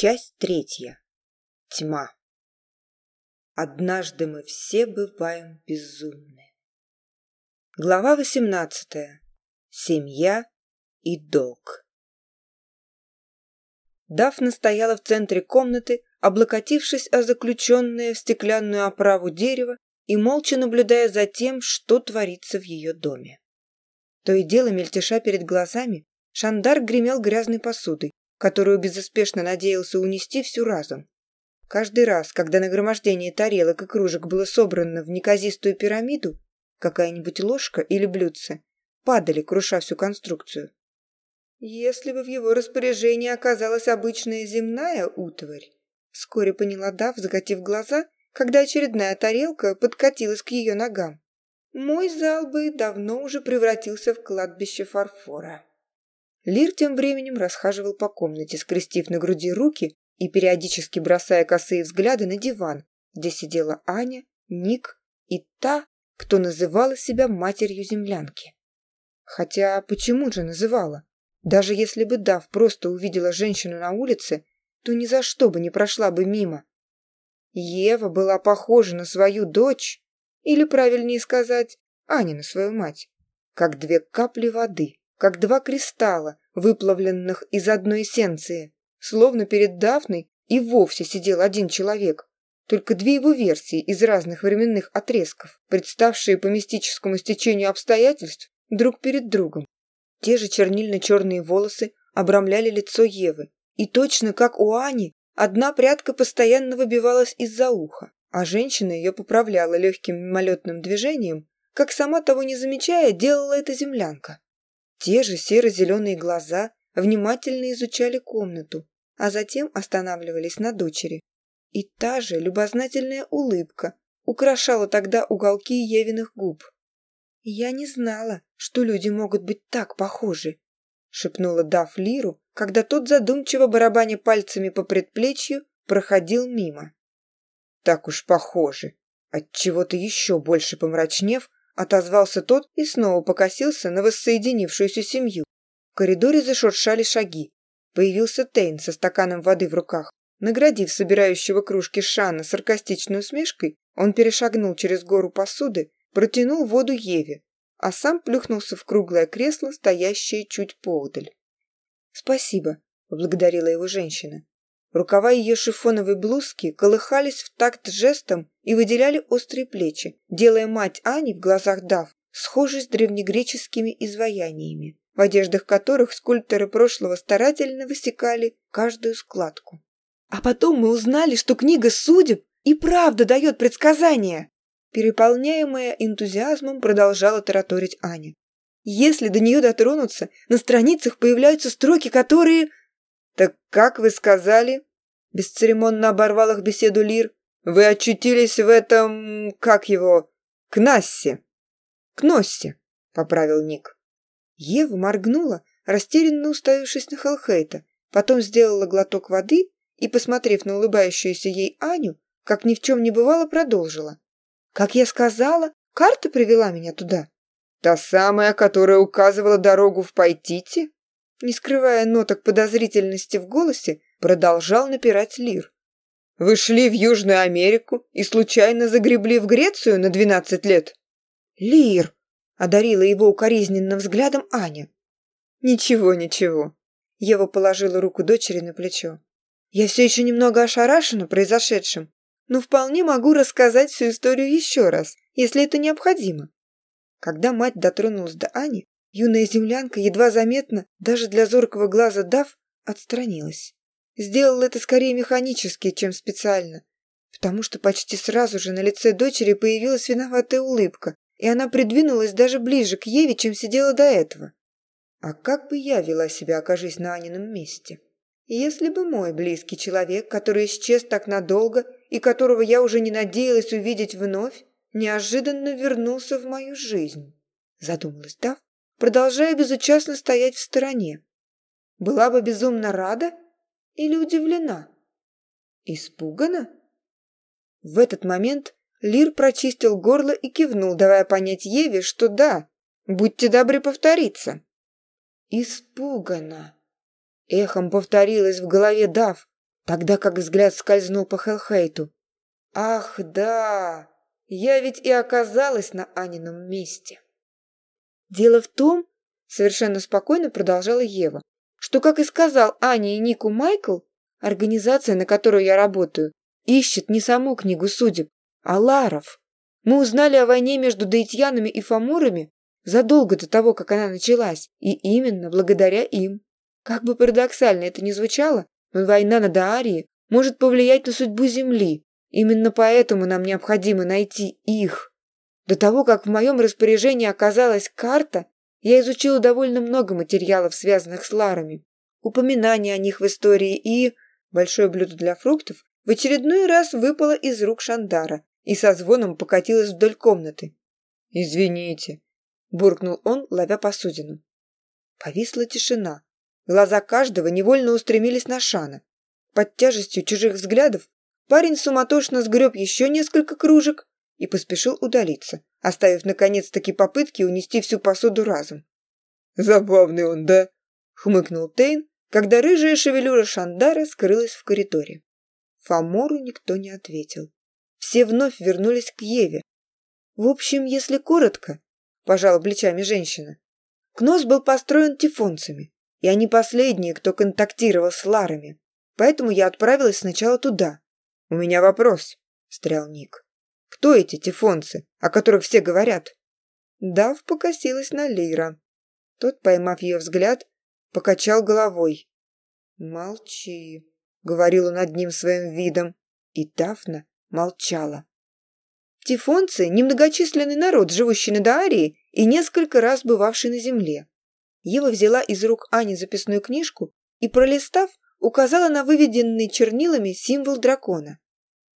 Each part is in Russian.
Часть третья. Тьма. Однажды мы все бываем безумны. Глава 18. Семья и долг. Дафна стояла в центре комнаты, облокотившись о заключенное в стеклянную оправу дерева и молча наблюдая за тем, что творится в ее доме. То и дело мельтеша перед глазами, Шандар гремел грязной посудой, которую безуспешно надеялся унести всю разом. Каждый раз, когда нагромождение тарелок и кружек было собрано в неказистую пирамиду, какая-нибудь ложка или блюдце падали, круша всю конструкцию. Если бы в его распоряжении оказалась обычная земная утварь, вскоре поняла Дав, закатив глаза, когда очередная тарелка подкатилась к ее ногам. Мой зал бы давно уже превратился в кладбище фарфора. Лир тем временем расхаживал по комнате, скрестив на груди руки и периодически бросая косые взгляды на диван, где сидела Аня, Ник и та, кто называла себя матерью землянки. Хотя почему же называла? Даже если бы Дав просто увидела женщину на улице, то ни за что бы не прошла бы мимо. Ева была похожа на свою дочь, или, правильнее сказать, Аня на свою мать, как две капли воды как два кристалла, выплавленных из одной эссенции. Словно перед Дафной и вовсе сидел один человек. Только две его версии из разных временных отрезков, представшие по мистическому стечению обстоятельств друг перед другом. Те же чернильно-черные волосы обрамляли лицо Евы. И точно как у Ани, одна прядка постоянно выбивалась из-за уха, а женщина ее поправляла легким мимолетным движением, как сама того не замечая, делала эта землянка. Те же серо-зеленые глаза внимательно изучали комнату, а затем останавливались на дочери. И та же любознательная улыбка украшала тогда уголки Евиных губ. «Я не знала, что люди могут быть так похожи», — шепнула Даф Лиру, когда тот, задумчиво барабаня пальцами по предплечью, проходил мимо. «Так уж похоже», отчего-то еще больше помрачнев, отозвался тот и снова покосился на воссоединившуюся семью. В коридоре зашуршали шаги. Появился Тейн со стаканом воды в руках. Наградив собирающего кружки Шана саркастичной усмешкой, он перешагнул через гору посуды, протянул воду Еве, а сам плюхнулся в круглое кресло, стоящее чуть поодаль. «Спасибо», — поблагодарила его женщина. Рукава ее шифоновой блузки колыхались в такт жестом и выделяли острые плечи, делая мать Ани в глазах Дав схожей с древнегреческими изваяниями, в одеждах которых скульпторы прошлого старательно высекали каждую складку. А потом мы узнали, что книга судеб и правда дает предсказания. Переполняемая энтузиазмом продолжала тараторить Аня. Если до нее дотронуться, на страницах появляются строки, которые... «Так как вы сказали?» бесцеремонно оборвал их беседу Лир. «Вы очутились в этом... как его... Кнассе?» «Кноссе», — поправил Ник. Ева моргнула, растерянно уставившись на Хелхейта, потом сделала глоток воды и, посмотрев на улыбающуюся ей Аню, как ни в чем не бывало, продолжила. «Как я сказала, карта привела меня туда». «Та самая, которая указывала дорогу в Пайтите?» Не скрывая ноток подозрительности в голосе, продолжал напирать Лир. «Вы шли в Южную Америку и случайно загребли в Грецию на двенадцать лет?» «Лир!» — одарила его укоризненным взглядом Аня. «Ничего, ничего». Ева положила руку дочери на плечо. «Я все еще немного ошарашена произошедшим, но вполне могу рассказать всю историю еще раз, если это необходимо». Когда мать дотронулась до Ани, юная землянка, едва заметно, даже для зоркого глаза дав, отстранилась. Сделал это скорее механически, чем специально, потому что почти сразу же на лице дочери появилась виноватая улыбка, и она придвинулась даже ближе к Еве, чем сидела до этого. А как бы я вела себя, окажись на Анином месте? Если бы мой близкий человек, который исчез так надолго и которого я уже не надеялась увидеть вновь, неожиданно вернулся в мою жизнь, задумалась Дав, продолжая безучастно стоять в стороне. Была бы безумно рада, или удивлена. Испугана? В этот момент Лир прочистил горло и кивнул, давая понять Еве, что да, будьте добры повториться. Испугана. Эхом повторилось в голове Дав, тогда как взгляд скользнул по Хелхейту. Ах, да, я ведь и оказалась на Анином месте. Дело в том, совершенно спокойно продолжала Ева, что, как и сказал Аня и Нику Майкл, организация, на которую я работаю, ищет не саму книгу судеб, а Ларов. Мы узнали о войне между даитьянами и фамурами задолго до того, как она началась, и именно благодаря им. Как бы парадоксально это ни звучало, но война на Даарии может повлиять на судьбу Земли. Именно поэтому нам необходимо найти их. До того, как в моем распоряжении оказалась карта, я изучила довольно много материалов, связанных с ларами. Упоминания о них в истории и... Большое блюдо для фруктов в очередной раз выпало из рук Шандара и со звоном покатилось вдоль комнаты. «Извините», — буркнул он, ловя посудину. Повисла тишина. Глаза каждого невольно устремились на Шана. Под тяжестью чужих взглядов парень суматошно сгреб еще несколько кружек и поспешил удалиться, оставив наконец-таки попытки унести всю посуду разом. «Забавный он, да?» — хмыкнул Тейн, когда рыжая шевелюра Шандара скрылась в коридоре. Фамору никто не ответил. Все вновь вернулись к Еве. «В общем, если коротко», — пожала плечами женщина, Кнос был построен тифонцами, и они последние, кто контактировал с Ларами, поэтому я отправилась сначала туда. «У меня вопрос», — встрял Ник. Кто эти тифонцы, о которых все говорят?» Дав покосилась на Лира. Тот, поймав ее взгляд, покачал головой. «Молчи», — говорила над ним своим видом, и Дафна молчала. Тифонцы – немногочисленный народ, живущий на Даарии и несколько раз бывавший на земле. Ева взяла из рук Ани записную книжку и, пролистав, указала на выведенный чернилами символ дракона.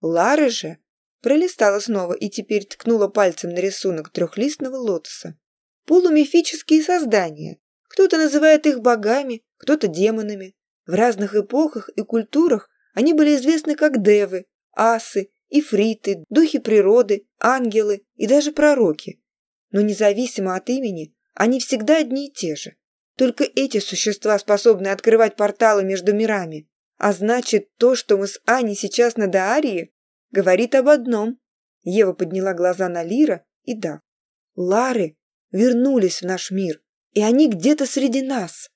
Лары же Пролистала снова и теперь ткнула пальцем на рисунок трехлистного лотоса. Полумифические создания. Кто-то называет их богами, кто-то демонами. В разных эпохах и культурах они были известны как девы, асы, ифриты, духи природы, ангелы и даже пророки. Но независимо от имени, они всегда одни и те же. Только эти существа способны открывать порталы между мирами. А значит, то, что мы с Аней сейчас на Даарии, говорит об одном». Ева подняла глаза на Лира и да. «Лары вернулись в наш мир, и они где-то среди нас».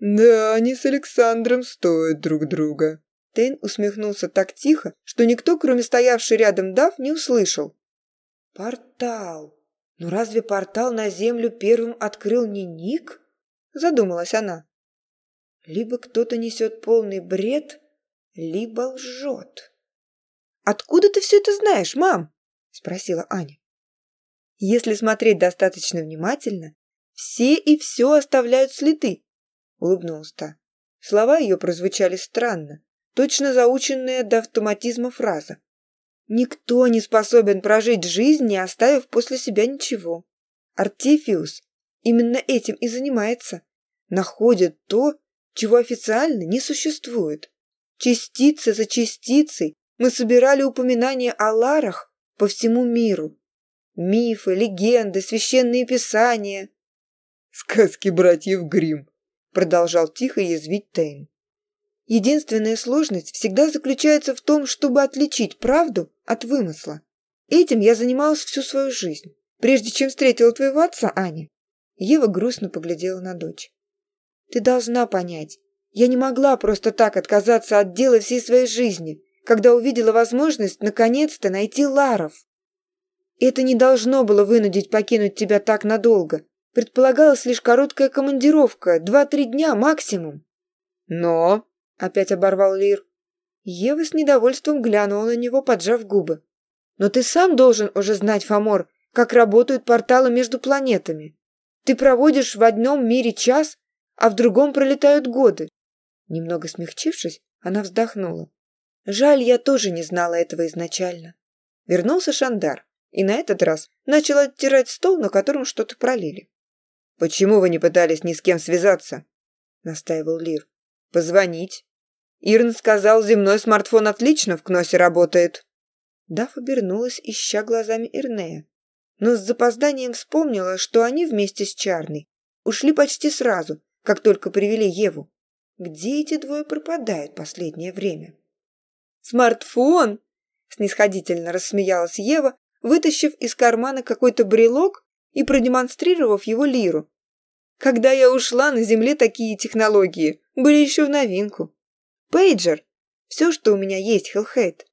«Да, они с Александром стоят друг друга». Тэн усмехнулся так тихо, что никто, кроме стоявшей рядом Дав, не услышал. «Портал! Но разве портал на Землю первым открыл не Ник?» Задумалась она. «Либо кто-то несет полный бред, либо лжет» откуда ты все это знаешь мам спросила аня. Если смотреть достаточно внимательно все и все оставляют следы улыбнулась та. Слова ее прозвучали странно точно заученная до автоматизма фраза. Никто не способен прожить жизнь не оставив после себя ничего. Артефиус именно этим и занимается. Находит то чего официально не существует. Частица за частицей мы собирали упоминания о ларах по всему миру. Мифы, легенды, священные писания. «Сказки братьев Гримм», — продолжал тихо язвить Тейн. Единственная сложность всегда заключается в том, чтобы отличить правду от вымысла. Этим я занималась всю свою жизнь, прежде чем встретила твоего отца, Аня. Ева грустно поглядела на дочь. Ты должна понять, я не могла просто так отказаться от дела всей своей жизни когда увидела возможность наконец-то найти Ларов. Это не должно было вынудить покинуть тебя так надолго. Предполагалась лишь короткая командировка, два-три дня максимум. Но... — опять оборвал Лир. Ева с недовольством глянула на него, поджав губы. «Но ты сам должен уже знать, Фомор, как работают порталы между планетами. Ты проводишь в одном мире час, а в другом пролетают годы». Немного смягчившись, она вздохнула. Жаль, я тоже не знала этого изначально. Вернулся Шандар и на этот раз начал оттирать стол, на котором что-то пролили. «Почему вы не пытались ни с кем связаться?» — настаивал Лир. «Позвонить?» «Ирн сказал, земной смартфон отлично в Кносе работает». Даф обернулась, ища глазами Ирнея, но с запозданием вспомнила, что они вместе с Чарной ушли почти сразу, как только привели Еву. Где эти двое пропадают последнее время? смартфон. Снисходительно рассмеялась ева вытащив из кармана какой то брелок и продемонстрировав его лиру. Когда я ушла на земле такие технологии были еще в новинку. Пейджер все что у меня есть хелхейт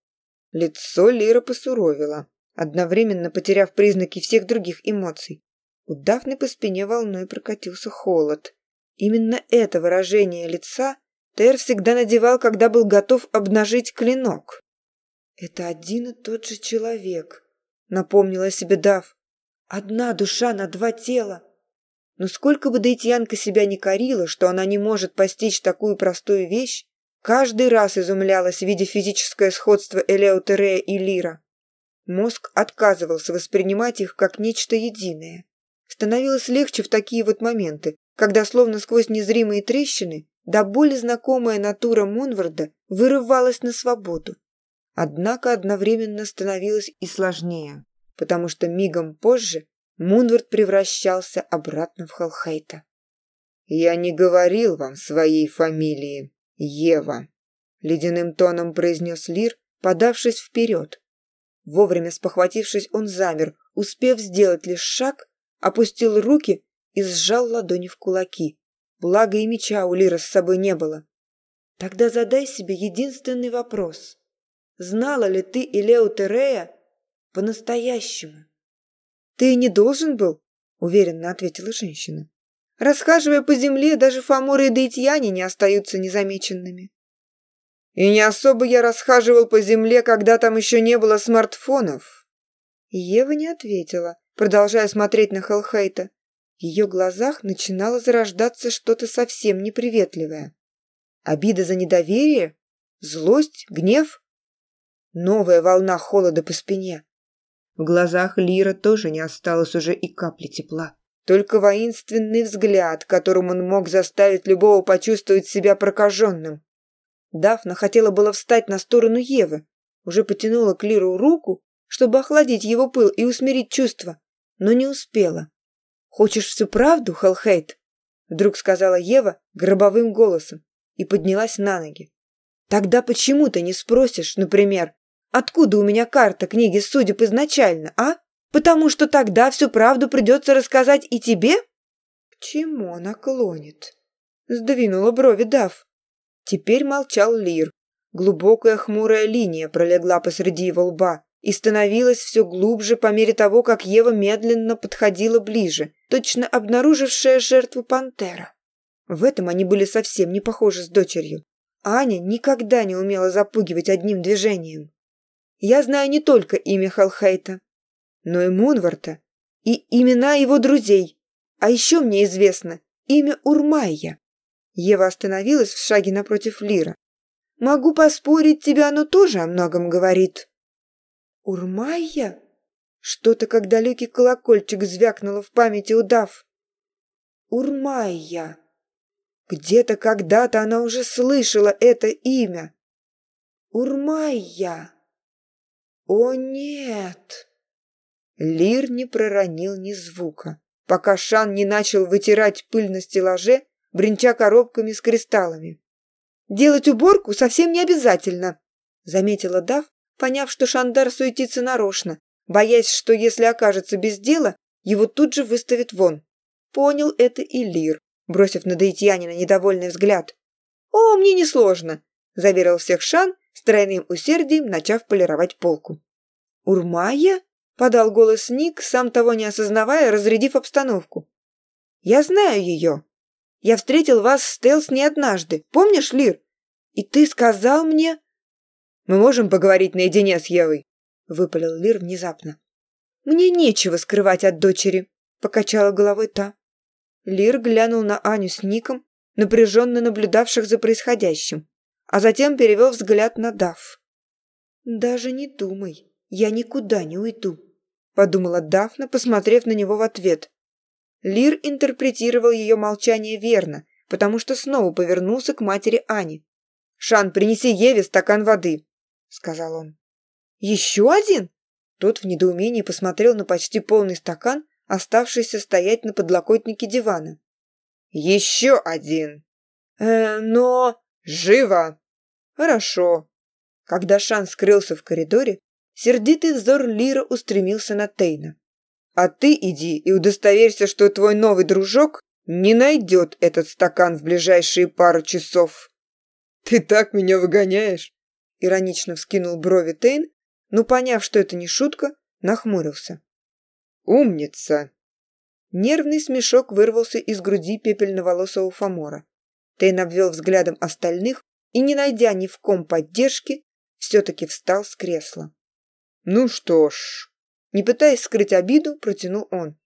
лицо лира посуровило одновременно потеряв признаки всех других эмоций. У по спине волной прокатился холод. Именно это выражение лица Тер всегда надевал, когда был готов обнажить клинок. «Это один и тот же человек», — напомнила себе Дав. «Одна душа на два тела». Но сколько бы Дейтьянка себя не корила, что она не может постичь такую простую вещь, каждый раз изумлялась, видя физическое сходство Элеутерея и Лира. Мозг отказывался воспринимать их как нечто единое. Становилось легче в такие вот моменты, когда словно сквозь незримые трещины да боли знакомая натура Монварда вырывалась на свободу. Однако одновременно становилось и сложнее, потому что мигом позже Мунвард превращался обратно в Халхейта. «Я не говорил вам своей фамилии, Ева», — ледяным тоном произнес Лир, подавшись вперед. Вовремя спохватившись, он замер, успев сделать лишь шаг, опустил руки и сжал ладони в кулаки, Благо и у Лиры с собой не было. Тогда задай себе единственный вопрос. Знала ли ты Илеу Терея по-настоящему? Ты не должен был, уверенно ответила женщина. Расхаживая по земле, даже Фаморы и Дейтьяне не остаются незамеченными. И не особо я расхаживал по земле, когда там еще не было смартфонов. Ева не ответила, продолжая смотреть на Хелхейта ее глазах начинало зарождаться что-то совсем неприветливое. Обида за недоверие? Злость? Гнев? Новая волна холода по спине. В глазах Лира тоже не осталось уже и капли тепла. Только воинственный взгляд, которым он мог заставить любого почувствовать себя прокаженным. Дафна хотела было встать на сторону Евы, уже потянула к Лиру руку, чтобы охладить его пыл и усмирить чувства, но не успела хочешь всю правду хелхейт вдруг сказала ева гробовым голосом и поднялась на ноги. Тогда почему ты не спросишь например откуда у меня карта книги судеб изначально а? Потому что тогда всю правду придется рассказать и тебе? К чему она клонит? Сдвинула брови дав теперь молчал лир. Глубокая хмурая линия пролегла посреди его лба и становилась все глубже по мере того как ева медленно подходила ближе точно обнаружившая жертву пантера. В этом они были совсем не похожи с дочерью. Аня никогда не умела запугивать одним движением. Я знаю не только имя Халхайта, но и Мунварта, и имена его друзей. А еще мне известно имя Урмайя. Ева остановилась в шаге напротив Лира. «Могу поспорить, тебе оно тоже о многом говорит». «Урмайя?» Что-то, как далекий колокольчик, звякнуло в памяти удав. Урмайя. Где-то когда-то она уже слышала это имя. Урмайя. О нет! Лир не проронил ни звука, пока Шан не начал вытирать пыль на стеллаже, бренча коробками с кристаллами. «Делать уборку совсем не обязательно», — заметила Дав, поняв, что Шандар суетится нарочно, боясь, что если окажется без дела, его тут же выставят вон. Понял это и Лир, бросив на Даитьянина недовольный взгляд. «О, мне несложно», – заверил всех Шан, с тройным усердием начав полировать полку. «Урмая?» – подал голос Ник, сам того не осознавая, разрядив обстановку. «Я знаю ее. Я встретил вас с Стелс не однажды. Помнишь, Лир? И ты сказал мне...» «Мы можем поговорить наедине с Евой?» выпалил Лир внезапно. «Мне нечего скрывать от дочери», — покачала головой та. Лир глянул на Аню с Ником, напряженно наблюдавших за происходящим, а затем перевел взгляд на Дав. «Даже не думай, я никуда не уйду», — подумала Дафна, посмотрев на него в ответ. Лир интерпретировал ее молчание верно, потому что снова повернулся к матери Ани. «Шан, принеси Еве стакан воды», — сказал он еще один? Тот в недоумении посмотрел на почти полный стакан оставшийся стоять на подлокотнике дивана. Еще один. Э, но живо. Хорошо. Когда шан скрылся в коридоре сердитый взор лира устремился на тейна. А ты иди и удостоверься что твой новый дружок не найдет этот стакан в ближайшие пару часов. Ты так меня выгоняешь! Иронично вскинул брови тейн но, поняв, что это не шутка, нахмурился. «Умница!» Нервный смешок вырвался из груди пепельноволосого Фомора. Тейн обвел взглядом остальных и, не найдя ни в ком поддержки, все-таки встал с кресла. «Ну что ж...» Не пытаясь скрыть обиду, протянул он.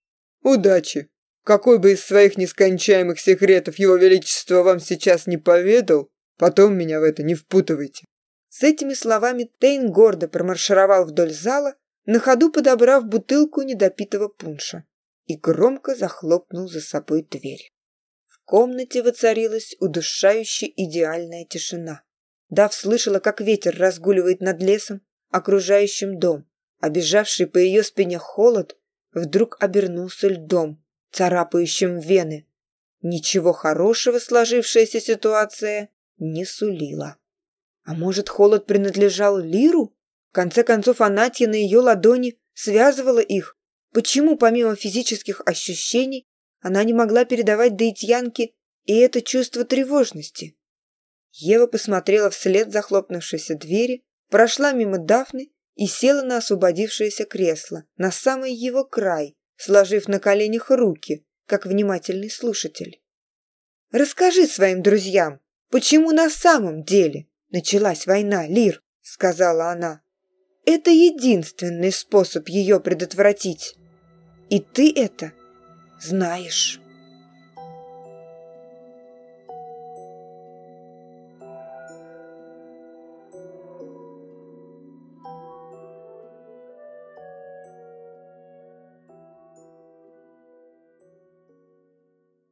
«Удачи! Какой бы из своих нескончаемых секретов его величество вам сейчас не поведал, потом меня в это не впутывайте». С этими словами Тейн гордо промаршировал вдоль зала, на ходу подобрав бутылку недопитого пунша и громко захлопнул за собой дверь. В комнате воцарилась удушающая идеальная тишина. Дав слышала, как ветер разгуливает над лесом, окружающим дом. Обежавший по ее спине холод вдруг обернулся льдом, царапающим вены. Ничего хорошего сложившаяся ситуация не сулила. А может, холод принадлежал Лиру? В конце концов, Анатья на ее ладони связывала их. Почему, помимо физических ощущений, она не могла передавать Дейтьянке и это чувство тревожности? Ева посмотрела вслед захлопнувшейся двери, прошла мимо Дафны и села на освободившееся кресло, на самый его край, сложив на коленях руки, как внимательный слушатель. «Расскажи своим друзьям, почему на самом деле Началась война, Лир, сказала она. Это единственный способ ее предотвратить. И ты это знаешь.